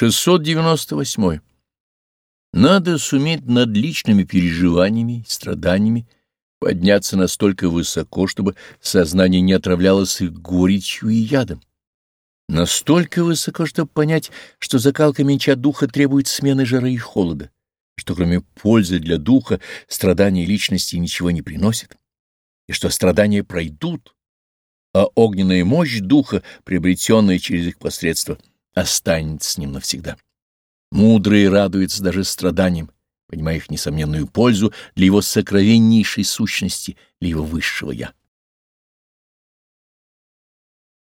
698. Надо суметь над личными переживаниями страданиями подняться настолько высоко, чтобы сознание не отравлялось их горечью и ядом. Настолько высоко, чтобы понять, что закалка меча духа требует смены жары и холода, что кроме пользы для духа страдания личности ничего не приносит, и что страдания пройдут, а огненная мощь духа, приобретенная через их посредство, останется с ним навсегда. Мудрые радуются даже страданиям, понимая их несомненную пользу для его сокровеннейшей сущности, для его высшего «Я».